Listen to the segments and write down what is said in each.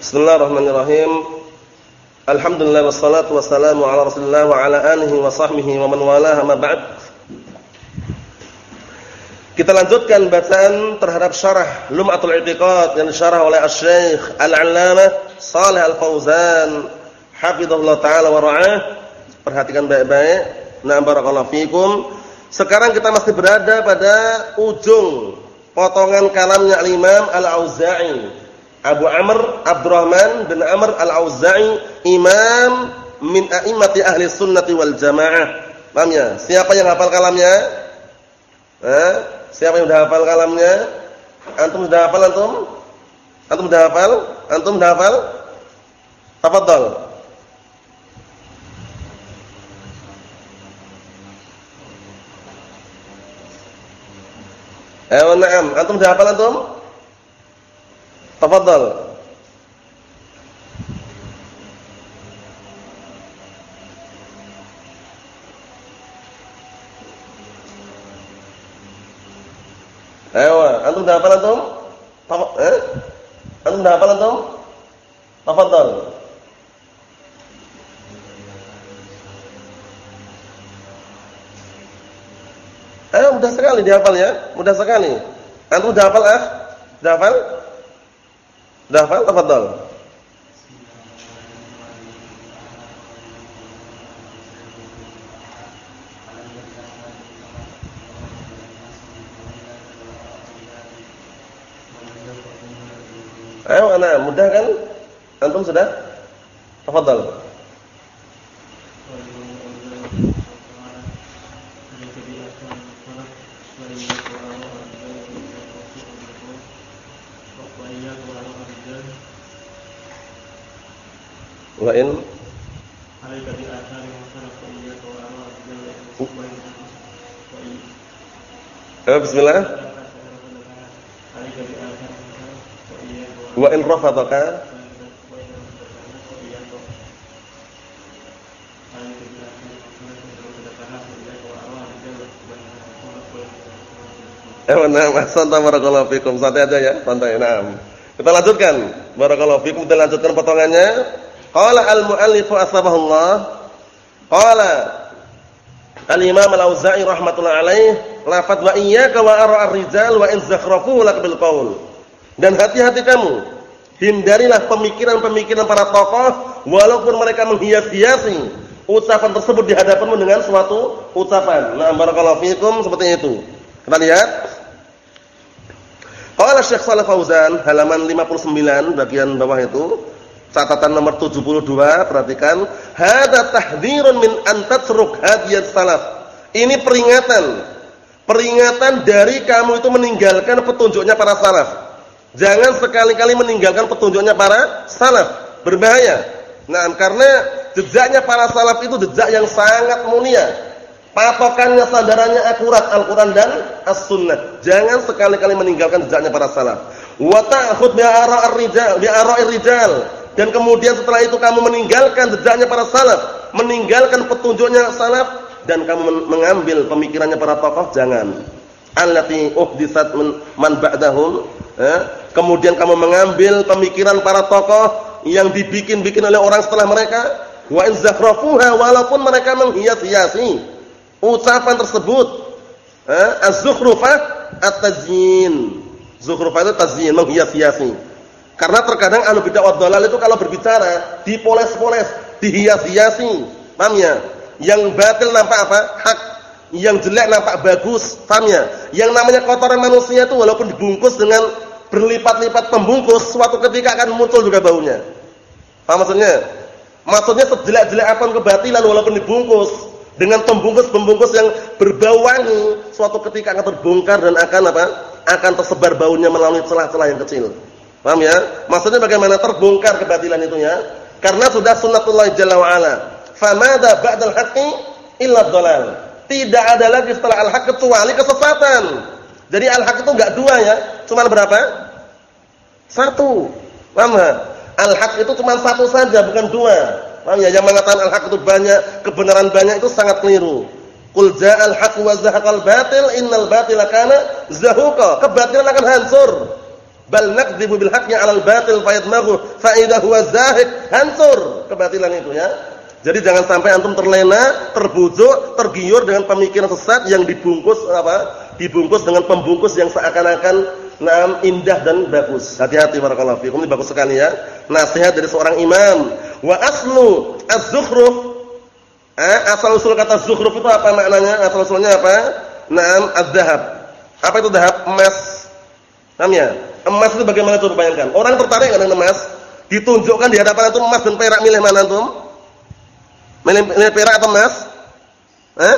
Bismillahirrahmanirrahim. Alhamdulillah wassalatu wassalamu ala Rasulillah wa ala alihi wa sahbihi wa man walaha ma ba'd. Kita lanjutkan bacaan terhadap syarah Lum'atul I'tiqad yang disyarah oleh Asy-Syaikh Al-'Allamah Shalih Al-Fauzan hafizahullah taala wa ra'ah. Perhatikan baik-baik. Nah, barakallahu fikum. Sekarang kita masih berada pada ujung potongan kalamnya Al-Imam Al-Auza'i Abu Amr Abdurrahman bin Amr Al-Auza'i imam min a'immati ahli sunnati wal jamaah. Paham ya? Siapa yang hafal kalamnya? Eh? Siapa yang sudah hafal kalamnya? Antum sudah hafal antum? Antum sudah hafal? Antum sudah hafal? Tafadhal. Eh, na'am. Antum sudah hafal antum? Tafadhal. Ayo, antum dah hafal antum? Eh? Antum dah hafal antum? Tafadhal. Eh, mudah sekali dihafal ya. Mudah sekali. Antum dah hafal ah? Dah hafal? Dah hafal? Tafadhal. Ayo anak, mudah kan? Antum sudah? Tafadhal. Wa in Eh, bismillah. Wa in rafadaka Eh, nah. Santai aja ya, santai. Kita lanjutkan. Barakallahu fikum. Kita lanjutkan potongannya. Qala al-mu'allifu asbahullah. Qala Al-Imam Al-Auza'i rahmatullah alaih, lafaz wa iyyaka wa ar rijal wa in zakhrafu lak bil qaul. Dan hati-hati kamu, hindarilah pemikiran-pemikiran para tokoh walaupun mereka menghias-hiasi ucapan tersebut di hadapanmu dengan suatu ucapan. Nah, barakallahu fikum seperti itu. Kita lihat. Qala Syekh Shalih Fauzan halaman 59 bagian bawah itu Catatan nomor 72, perhatikan, hada tahdhirun min an tatruk hadiyat salaf. Ini peringatan. Peringatan dari kamu itu meninggalkan petunjuknya para salaf. Jangan sekali-kali meninggalkan petunjuknya para salaf. Berbahaya. Nah, karena jejaknya para salaf itu jejak yang sangat mulia. Patokannya sandarannya akurat Al-Qur'an dan As-Sunnah. Jangan sekali-kali meninggalkan jejaknya para salaf. Wa ta'khud bi rijal, bi ara'ir rijal dan kemudian setelah itu kamu meninggalkan jejaknya para salaf, meninggalkan petunjuknya salaf dan kamu mengambil pemikirannya para tokoh jangan. Allati uhdisat man ba'dahum, eh? kemudian kamu mengambil pemikiran para tokoh yang dibikin-bikin oleh orang setelah mereka, wa in zakhrafuha walaupun mereka menghias-hiasi ucapan tersebut. Eh? Az-zukhrufah at-tazyin. Zukhrufah itu tazyin, menghias-hiasi. Karena terkadang ahlu bid'ah wad dalal itu kalau berbicara dipoles-poles, dihias-hiasi. Paham ya? Yang batil nampak apa? Hak. Yang jelek nampak bagus. Paham ya? Yang namanya kotoran manusia itu walaupun dibungkus dengan berlipat-lipat pembungkus, suatu ketika akan muncul juga baunya. Paham maksudnya? Maksudnya sejelek-jelek apa pun kebatilan walaupun dibungkus dengan pembungkus-pembungkus yang berbau wangi, suatu ketika akan terbongkar dan akan apa? Akan tersebar baunya melalui celah-celah yang kecil. Paham ya? Maksudnya bagaimana terbongkar kebatilan itu ya? Karena sudah sunnatullah jalla wa ala. Famada ba'dal haqqi illa dhalal. Tidak ada lagi setelah al-haq kecuali kesesatan. Jadi al-haq itu enggak dua ya, cuma berapa? Satu. Paham ya? Al-haq itu cuma satu saja, bukan dua. Paham ya? Yang mengatakan al-haq itu banyak, kebenaran banyak itu sangat keliru. Qul ja'al haq wa zahaqal batil innal batila kana zahuqa. Kebatilan akan hancur Bal nakdzibu bil haqqi 'alal batil fayadmaghu fa idza huwa zahid. Hancur kebatilan itu ya. Jadi jangan sampai antum terlena, terbujuk, tergiur dengan pemikiran sesat yang dibungkus apa? Dibungkus dengan pembungkus yang seakan-akan nam indah dan bagus. Hati-hati barakallahu fikum. Ini bagus sekali ya. Nasihat dari seorang imam. Wa aslu az-zukhruf eh, asal usul kata zukhruf itu apa maknanya? Asal usulnya apa? Naam az-zahab. Apa itu zahab? Emas. Paham ya? Emas itu bagaimana tuh bayangkan? Orang tertarik dengan emas, ditunjukkan di hadapan antum emas dan perak milih mana antum? Milih, milih perak atau emas? Eh?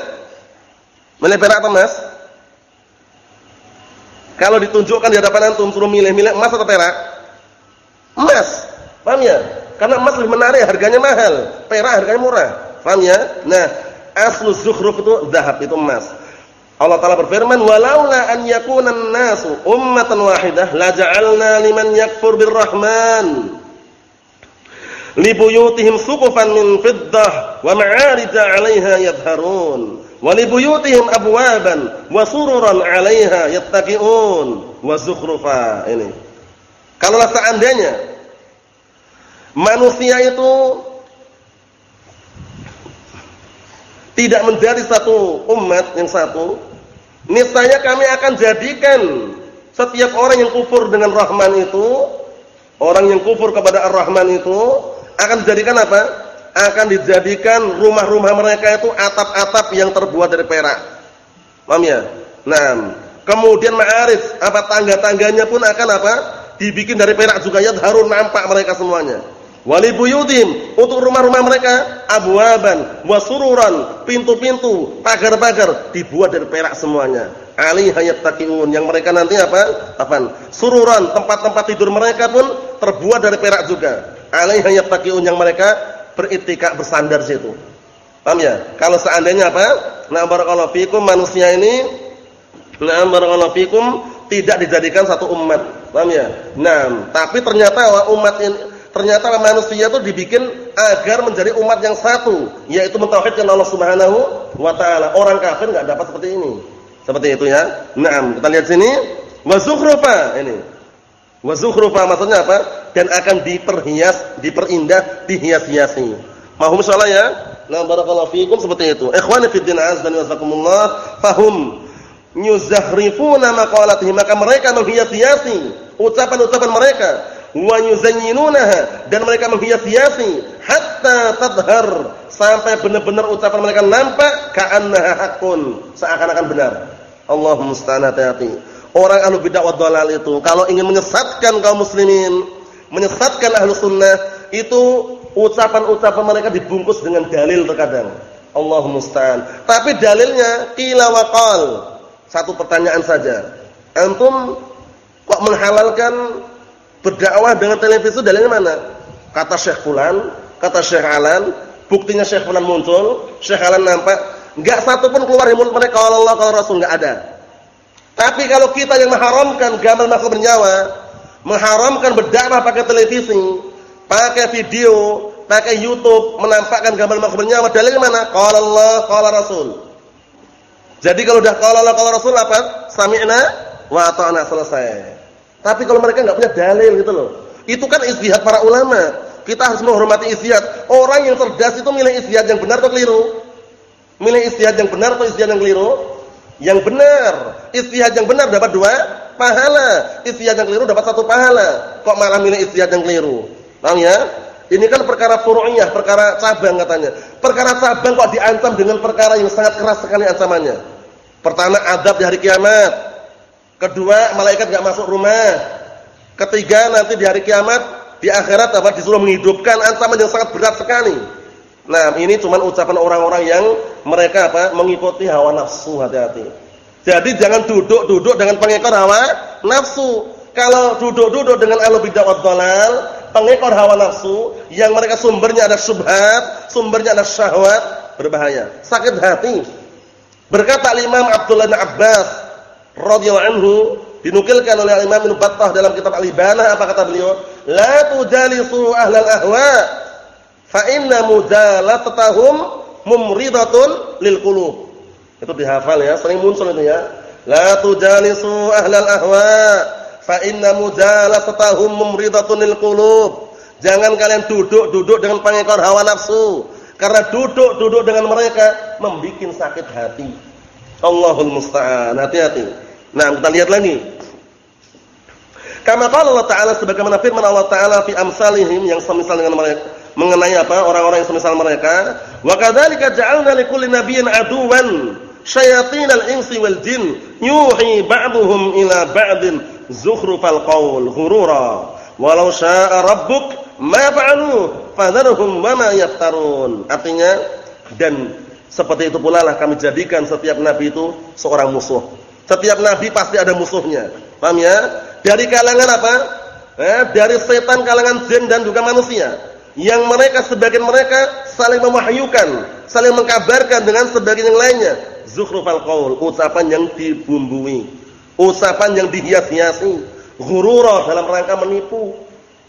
Milih perak atau emas? Kalau ditunjukkan di hadapan antum suruh milih-milih emas atau perak? Emas. Paham ya? Karena emas lebih menarik, harganya mahal. Perak harganya murah. Paham ya? Nah, aslu zukhruf itu zahab, itu emas. Allah Taala berfirman, "Walaula an yakuna an-nasu ummatan wahidah la ja'alna liman yakfur birrahman libuyutihim suqufan min fiddah wa ma'arij 'alayha yadhharun wa libuyutihim abwaban wa sururan 'alayha yattaqi'un wa zukhrufa. Ini. Kalau seandainya manusia itu tidak menjadi satu umat yang satu niscaya kami akan jadikan setiap orang yang kufur dengan Rahman itu orang yang kufur kepada Ar-Rahman itu akan dijadikan apa? Akan dijadikan rumah-rumah mereka itu atap-atap yang terbuat dari perak. Paham ya? Nah, kemudian ma'arif, apa tangga-tangganya pun akan apa? Dibikin dari perak juga ya harus nampak mereka semuanya. Wali buyutim untuk rumah-rumah mereka abwaban wasururan pintu-pintu pagar-pagar dibuat dari perak semuanya. Ali hayat takiun yang mereka nanti apa? Apa? Sururan tempat-tempat tidur mereka pun terbuat dari perak juga alaiha yattaqiun yang mereka beritikak bersandar situ. Paham ya? Kalau seandainya apa? Nah barakallahu fikum manusia ini nah barakallahu fikum tidak dijadikan satu umat. Paham ya? Nah, tapi ternyata umat ini ternyata manusia itu dibikin agar menjadi umat yang satu, yaitu mentauhidkan Allah Subhanahu wa taala. Orang kafir enggak dapat seperti ini. Seperti itu ya. Naam, kita lihat sini. Wa zukhrufa ini. Wa zukhrufa maksudnya apa? Dan akan diperhias, diperindah, dihias-hiasi. Mahum insyaallah ya? Nah, barakallahu fiikum seperti itu. Ikhwani fid din azdan wasakumullah, fahum yuzakhrifuna maqalatihim maka mereka menghias-hiasi ucapan-ucapan mereka wa yuzayyinunaha dan mereka menghias-hiasi hatta tadhar sampai benar-benar ucapan mereka nampak ka'annaha haqqun seakan-akan benar. Allahumma musta'an hati-hati. Orang ahlu bid'ah wa itu kalau ingin menyesatkan kaum muslimin, menyesatkan ahlu sunnah, itu ucapan-ucapan mereka dibungkus dengan dalil terkadang. Allah musta'an. Tapi dalilnya qila wa qal. Satu pertanyaan saja. Antum kok menghalalkan berdakwah dengan televisi dalilnya mana? Kata Syekh Fulan, kata Syekh Alan, buktinya Syekh Fulan muncul, Syekh Alan nampak, enggak satu pun keluar dari mereka kalau Allah kalau Rasul enggak ada. Tapi kalau kita yang mengharamkan gambar makhluk bernyawa, mengharamkan berdakwah pakai televisi, pakai video, pakai YouTube, menampakkan gambar makhluk bernyawa, dalilnya mana? Qala Allah, qala Rasul. Jadi kalau udah qala Allah, qala Rasul apa? Sami'na wa ata'na selesai. Tapi kalau mereka enggak punya dalil gitu loh. Itu kan istihad para ulama. Kita harus menghormati istihad. Orang yang cerdas itu milih istihad yang benar atau keliru? Milih istihad yang benar atau istihad yang keliru? yang benar. Istihad yang benar dapat dua pahala. Istihad yang keliru dapat satu pahala. Kok malah milih istihad yang keliru? Paham ya? Ini kan perkara furu'iyah, perkara cabang katanya. Perkara cabang kok diancam dengan perkara yang sangat keras sekali ancamannya. Pertama, adab di hari kiamat. Kedua, malaikat enggak masuk rumah. Ketiga, nanti di hari kiamat di akhirat apa disuruh menghidupkan ancaman yang sangat berat sekali. Nah, ini cuma ucapan orang-orang yang mereka apa? mengikuti hawa nafsu, hati-hati. Jadi jangan duduk-duduk dengan pengekor hawa nafsu. Kalau duduk-duduk dengan ahlu bid'ah wad dhalal, pengekor hawa nafsu yang mereka sumbernya ada syubhat, sumbernya ada syahwat, berbahaya. Sakit hati. Berkata Imam Abdullah bin Abbas radhiyallahu anhu dinukilkan oleh Imam Ibnu Battah dalam kitab Al-Ibanah apa kata beliau? La tujalisu ahlal ahwa' fa inna mudalatatahum mumridatun lil qulub. Itu dihafal ya, sering muncul itu ya. La tujalisu ahlal ahwa fa inna mujalasatahum mumridatun lil qulub. Jangan kalian duduk-duduk dengan pengekor hawa nafsu. Karena duduk-duduk dengan mereka membikin sakit hati. Allahul musta'an. Hati-hati. Nah, kita lihat lagi. Kama qala Allah Ta'ala sebagaimana firman Allah Ta'ala fi amsalihim yang semisal dengan mereka mengenai apa? Orang-orang yang semisal mereka. Wa kadzalika ja'alna likulli nabiyyin aduwan syayatinal insi wal jin yuhi ba'dhum ila ba'din zukhrufal qaul ghurura. Walau syaa rabbuk ma fa'alu fadharhum wa ma yaftarun. Artinya dan seperti itu pula lah kami jadikan setiap nabi itu seorang musuh. Setiap nabi pasti ada musuhnya. Paham ya? Dari kalangan apa? Eh, dari setan kalangan jin dan juga manusia. Yang mereka sebagian mereka saling memahyukan, saling mengkabarkan dengan sebagian yang lainnya. Zukhrufal qaul, ucapan yang dibumbui, ucapan yang dihias-hiasi, ghurura dalam rangka menipu,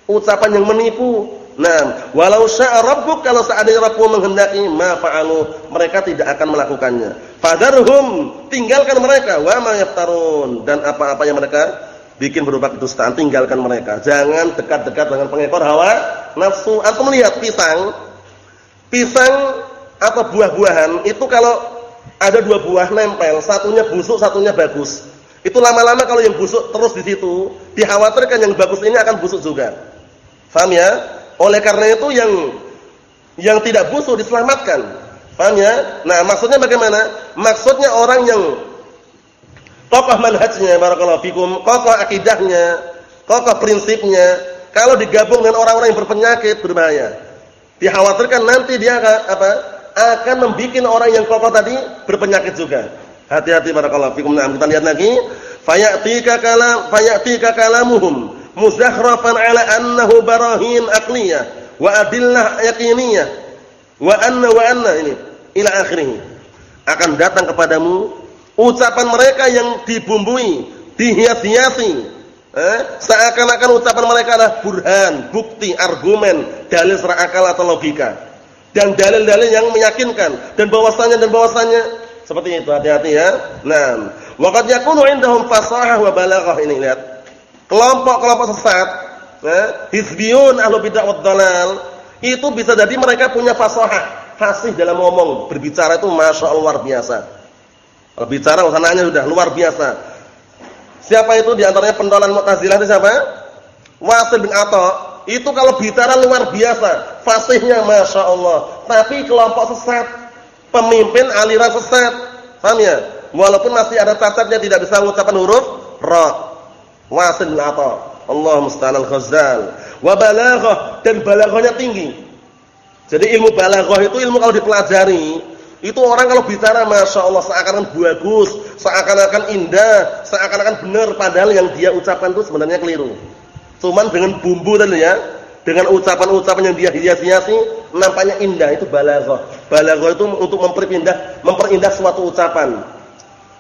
ucapan yang menipu. Nah, walau syaa rabbuk kalau seandainya Rabbmu menghendaki ma fa'alu, mereka tidak akan melakukannya. Fadarhum, tinggalkan mereka wa ma yaftarun dan apa-apa yang mereka bikin berupa kedustaan, tinggalkan mereka. Jangan dekat-dekat dengan pengekor hawa nafsu. Antum melihat pisang, pisang atau buah-buahan itu kalau ada dua buah nempel, satunya busuk, satunya bagus. Itu lama-lama kalau yang busuk terus di situ, dikhawatirkan yang bagus ini akan busuk juga. Paham ya? Oleh karena itu yang yang tidak busuk diselamatkan. Paham ya? Nah, maksudnya bagaimana? Maksudnya orang yang kokoh manhajnya barakallahu fikum, kokoh akidahnya, kokoh prinsipnya. Kalau digabung dengan orang-orang yang berpenyakit berbahaya. Dikhawatirkan nanti dia apa? akan membuat orang yang kokoh tadi berpenyakit juga. Hati-hati barakallahu fikum. Nah, kita lihat lagi, fayatika kalam fayatika kalamuhum muzakhrafan ala annahu barahin aqliyah wa adillah yaqiniyah wa anna wa anna ini ila akhirih. Akan datang kepadamu Ucapan mereka yang dibumbui, dihias-hiasi. Eh, seakan-akan ucapan mereka adalah burhan, bukti, argumen, dalil secara akal atau logika. Dan dalil-dalil yang meyakinkan dan bahwasanya dan bahwasanya seperti itu hati-hati ya. Nah, waqad yakunu indahum fasahah wa balaghah ini lihat. Kelompok-kelompok sesat, eh, hizbiyun ahlu bid'ah wad dalal, itu bisa jadi mereka punya fasahah, fasih dalam ngomong, berbicara itu masya Allah luar biasa. Kalau bicara usananya sudah luar biasa. Siapa itu di antaranya pentolan Mu'tazilah itu siapa? Wasil bin Atta. Itu kalau bicara luar biasa, fasihnya masya Allah. Tapi kelompok sesat, pemimpin aliran sesat, paham ya? Walaupun masih ada cacatnya tidak bisa mengucapkan huruf ra. Wasil bin. Allah musta'an al-Ghazal. Wa balaghah dan balaghahnya tinggi. Jadi ilmu balaghah itu ilmu kalau dipelajari itu orang kalau bicara Masya Allah seakan-akan bagus, seakan-akan indah, seakan-akan benar padahal yang dia ucapkan itu sebenarnya keliru. Cuman dengan bumbu tadi ya, dengan ucapan-ucapan yang dia hias-hiasi nampaknya indah itu balaghah. Balaghah itu untuk memperindah memperindah suatu ucapan.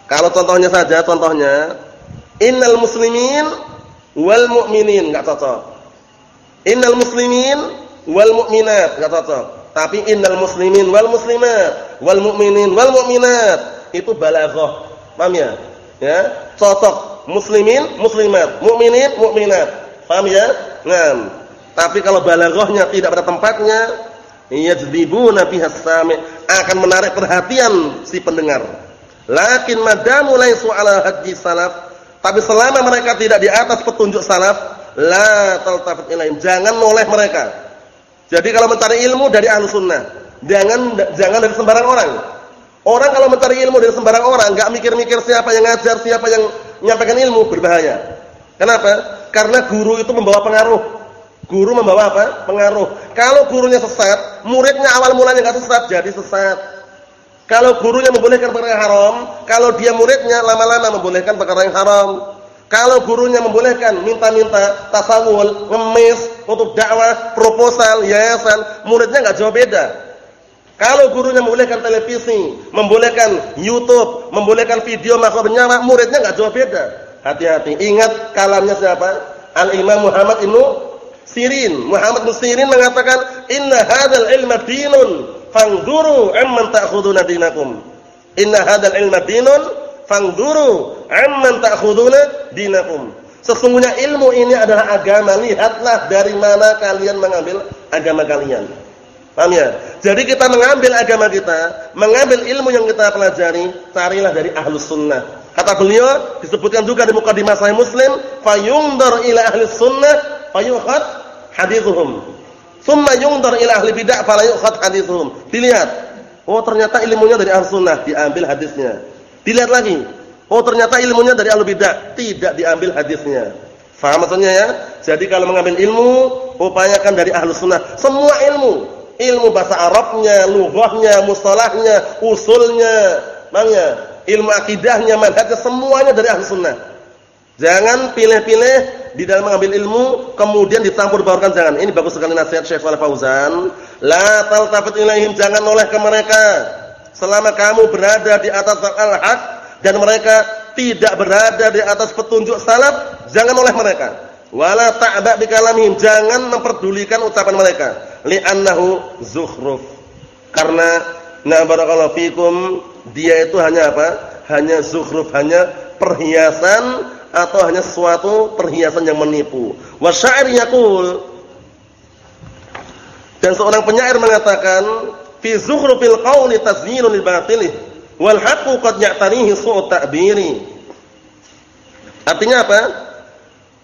Kalau contohnya saja, contohnya innal muslimin wal mu'minin enggak cocok. Innal muslimin wal mu'minat enggak cocok. Tapi innal muslimin wal muslimat wal mu'minin wal mu'minat itu balaghah. Paham ya? Ya, cocok muslimin, muslimat, mukminin, mukminat. Paham ya? Nah, tapi kalau balaghahnya tidak pada tempatnya, yajlibuna bihas sami' akan menarik perhatian si pendengar. Lakin madamu laisu ala hadji salaf, tapi selama mereka tidak di atas petunjuk salaf, la taltafit ilaihim. Jangan noleh mereka jadi kalau mencari ilmu dari ahlu sunnah, jangan jangan dari sembarang orang. Orang kalau mencari ilmu dari sembarang orang, nggak mikir-mikir siapa yang ngajar, siapa yang menyampaikan ilmu, berbahaya. Kenapa? Karena guru itu membawa pengaruh. Guru membawa apa? Pengaruh. Kalau gurunya sesat, muridnya awal mulanya nggak sesat, jadi sesat. Kalau gurunya membolehkan perkara yang haram, kalau dia muridnya lama-lama membolehkan perkara yang haram. Kalau gurunya membolehkan minta-minta tasawul, ngemis untuk dakwah, proposal, yayasan, muridnya enggak jauh beda. Kalau gurunya membolehkan televisi, membolehkan YouTube, membolehkan video makhluk bernyawa, muridnya enggak jauh beda. Hati-hati. Ingat kalamnya siapa? Al-Imam Muhammad Ibnu Sirin. Muhammad Ibnu Sirin mengatakan, "Inna hadzal ilma dinun, fangduru amman ta'khuduna dinakum." Inna hadzal ilma dinun, fangduru amman ta'khuduna dinakum. Sesungguhnya ilmu ini adalah agama. Lihatlah dari mana kalian mengambil agama kalian. Paham ya? Jadi kita mengambil agama kita, mengambil ilmu yang kita pelajari, carilah dari ahlus sunnah. Kata beliau, disebutkan juga di mukadimah Sahih Muslim, fayundar ila ahli sunnah, fayukhad hadithuhum. Thumma yundar ila ahli bid'ah fala yukhad hadithuhum. Dilihat. Oh, ternyata ilmunya dari ahli sunnah, diambil hadisnya. Dilihat lagi. Oh ternyata ilmunya dari ahlu bidah, tidak diambil hadisnya. Faham maksudnya ya? Jadi kalau mengambil ilmu, upayakan dari ahlu sunnah. Semua ilmu, ilmu bahasa Arabnya, lughahnya, mustalahnya, usulnya, mangnya, ilmu akidahnya, manhajnya, semuanya dari ahlu sunnah. Jangan pilih-pilih di dalam mengambil ilmu kemudian ditampur baurkan jangan. Ini bagus sekali nasihat Syekh Shalih Fauzan. La taltafit ilaihim, jangan noleh ke mereka. Selama kamu berada di atas al-haq dan mereka tidak berada di atas petunjuk salaf, jangan oleh mereka. Wala ta'ba bikalamihim, jangan memperdulikan ucapan mereka. Li'annahu zukhruf. Karena na barakallahu fikum, dia itu hanya apa? Hanya zukhruf, hanya perhiasan atau hanya sesuatu perhiasan yang menipu. Wa sya'ir yaqul dan seorang penyair mengatakan fi zukhrufil qawli tazyinun lil batilih Wal haqqu qad ya'tarihi su'ut ta'biri. Artinya apa?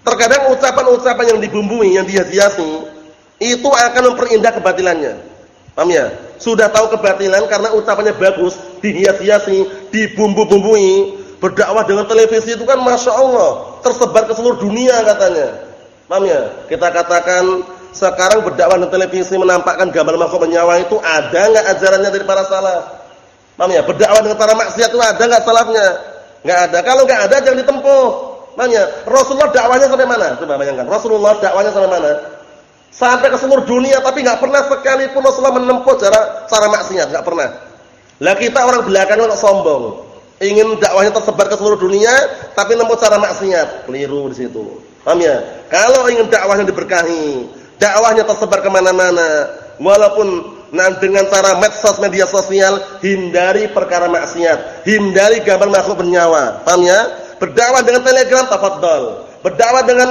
Terkadang ucapan-ucapan yang dibumbui, yang dihiasi, itu akan memperindah kebatilannya. Paham ya? Sudah tahu kebatilan karena ucapannya bagus, dihias-hiasi, dibumbu-bumbui. Berdakwah dengan televisi itu kan Masya Allah, tersebar ke seluruh dunia katanya. Paham ya? Kita katakan sekarang berdakwah dengan televisi menampakkan gambar makhluk menyawa itu ada nggak ajarannya dari para salaf? Paham ya? Berdakwah dengan cara maksiat itu ada enggak salafnya? Enggak ada. Kalau enggak ada jangan ditempuh. Paham ya? Rasulullah dakwahnya sampai mana? Coba bayangkan. Rasulullah dakwahnya sampai mana? Sampai ke seluruh dunia tapi enggak pernah sekalipun Rasulullah menempuh cara cara maksiat, enggak pernah. Lah kita orang belakang kok sombong. Ingin dakwahnya tersebar ke seluruh dunia tapi menempuh cara maksiat. Keliru di situ. Paham ya? Kalau ingin dakwahnya diberkahi, dakwahnya tersebar ke mana mana walaupun Nah dengan cara medsos media sosial hindari perkara maksiat, hindari gambar makhluk bernyawa. Paham ya? Berdakwah dengan Telegram tafadhol. Berdakwah dengan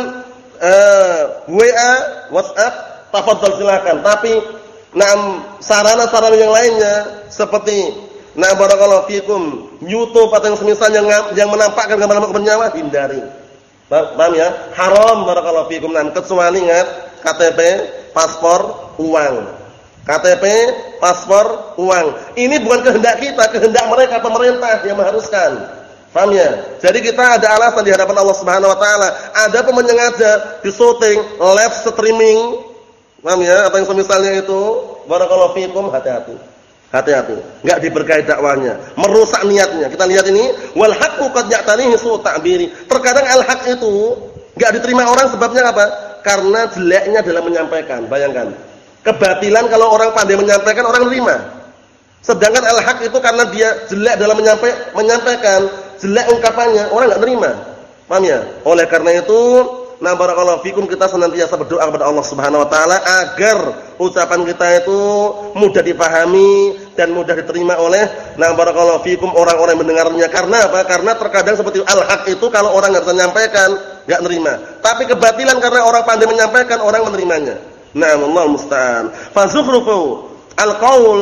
uh, eh, WA, WhatsApp tafadhol silakan. Tapi nah sarana-sarana yang lainnya seperti nah barakallahu fikum YouTube atau yang semisal yang menampakkan gambar makhluk bernyawa hindari. Paham ya? Haram barakallahu fikum. Nah kecuali ingat KTP, paspor, uang. KTP, paspor, uang. Ini bukan kehendak kita, kehendak mereka pemerintah yang mengharuskan. Paham ya? Jadi kita ada alasan di hadapan Allah Subhanahu wa taala. Ada pun menyengaja di syuting, live streaming. Paham ya? Atau yang semisalnya itu, barakallahu fikum, hati-hati. Hati-hati, enggak diberkahi dakwanya, merusak niatnya. Kita lihat ini, wal haqqu qad ya'tanihi su ta'biri. Terkadang al-haq itu enggak diterima orang sebabnya apa? Karena jeleknya dalam menyampaikan. Bayangkan, Kebatilan kalau orang pandai menyampaikan orang terima. Sedangkan al-haq itu karena dia jelek dalam menyampaikan, jelek ungkapannya, orang enggak terima. Paham ya? Oleh karena itu, nah barakallahu fikum kita senantiasa berdoa kepada Allah Subhanahu wa taala agar ucapan kita itu mudah dipahami dan mudah diterima oleh nah barakallahu fikum orang-orang yang mendengarnya. Karena apa? Karena terkadang seperti al-haq itu kalau orang enggak bisa menyampaikan, enggak nerima. Tapi kebatilan karena orang pandai menyampaikan, orang menerimanya. Naam Allah musta'an. Fa zukhrufu al-qaul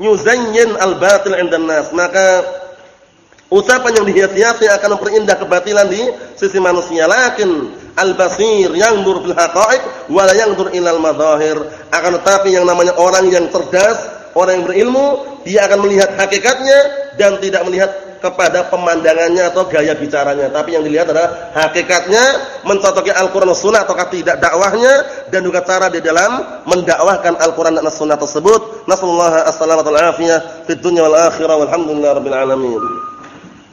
yuzayyin al-batil 'inda nas Maka ucapan yang dihias-hiasi akan memperindah kebatilan di sisi manusia. Lakin al-basir yang dur fil haqa'iq wa la yandur ilal madahir. Akan tetapi yang namanya orang yang cerdas, orang yang berilmu, dia akan melihat hakikatnya dan tidak melihat kepada pemandangannya atau gaya bicaranya. Tapi yang dilihat adalah hakikatnya mencocoki Al-Qur'an dan Sunnah ataukah tidak dakwahnya dan juga cara di dalam mendakwahkan Al-Qur'an dan Sunnah tersebut. Nasallahu alaihi wasallam dunya wal akhirah walhamdulillahirabbil alamin.